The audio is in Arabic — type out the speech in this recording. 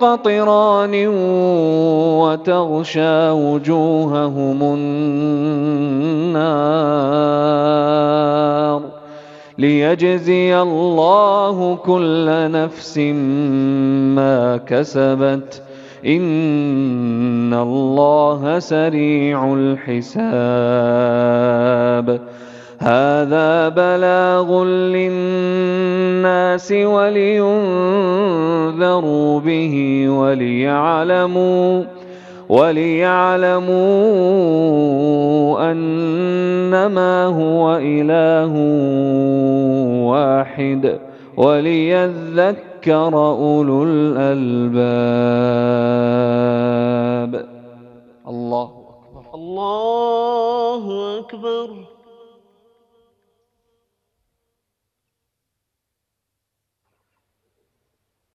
قطران وتغشى وجوههم النار ليجزي الله كل نفس ما كسبت. إن الله سريع الحساب. هذا بلاغ للناس ولينذروا به وليعلموا وليعلموا أنما هو إله واحد وليذكر أولو الألباب. الله أكبر. الله أكبر.